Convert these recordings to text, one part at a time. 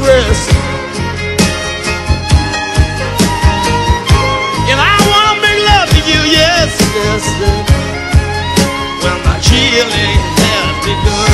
rest. And I wanna make love to you, yes, yes, yes. When the healing has begun.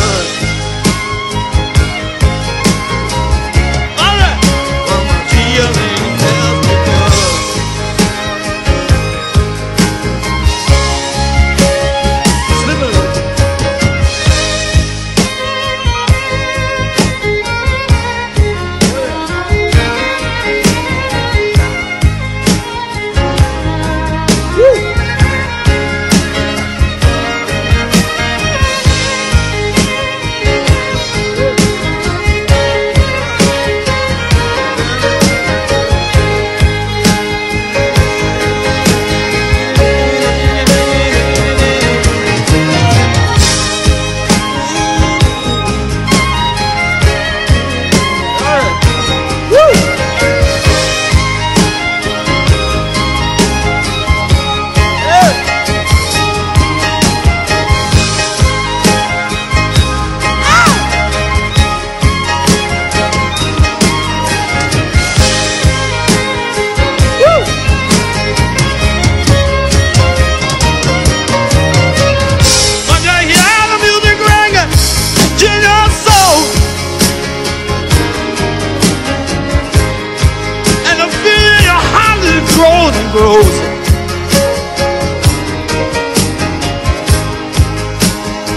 Well,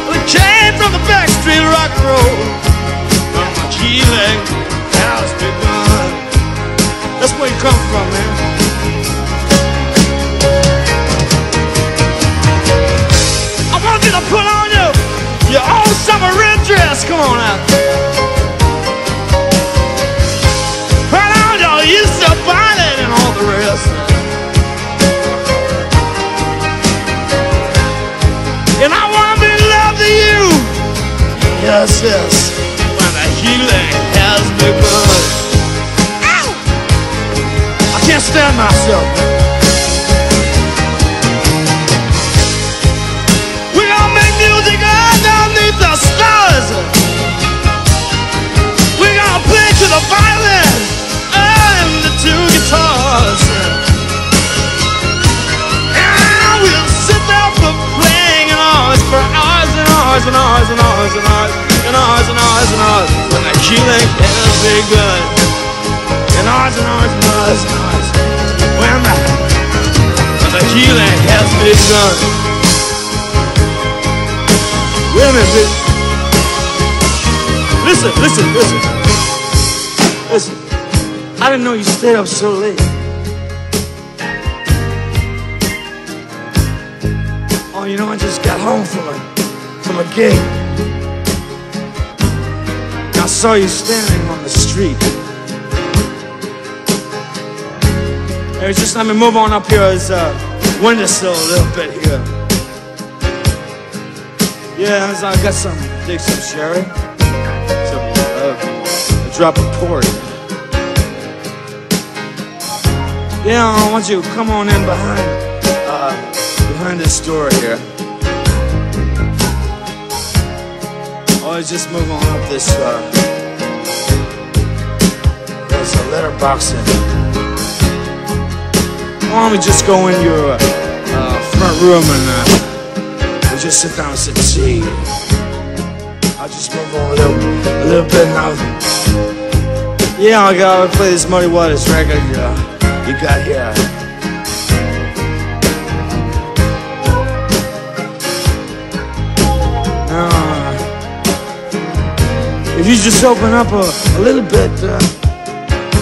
It came from the backstreet rock and roll, from the healing has begun. That's where you come from, man. I want you to put on your, your old summer red dress. Come on out. Yes. When the healing has begun. I can't stand myself. We're gonna make music underneath the stars. We're gonna play to the violin and the two guitars. And we'll sit there for hours and hours and hours and hours and hours and hours and hours and hours when the healing has begun. And hours and hours and hours and hours when the, when the healing has begun. Wait a minute, bitch. Listen, listen, listen. Listen. I didn't know you stayed up so late. Oh, you know, I just got home from a from a gig. I saw you standing on the street. Hey, just let me move on up here as uh, windowsill a little bit here. Yeah, as I got some, dig some sherry, some, uh, a drop of port. Yeah, I want you to come on in behind, uh, behind this door here. Oh, just move on up this, uh, there's a letterbox in. Why don't we just go in your, uh, uh, front room and, uh, We'll just sit down and sip tea. I'll just move on a little, a little bit now. Yeah, I gotta play this Muddy Waters record uh, you got here. If you just open up a, a little bit, uh,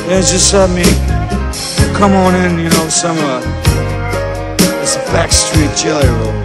and just let me come on in, you know, some uh, it's a backstreet jelly roll.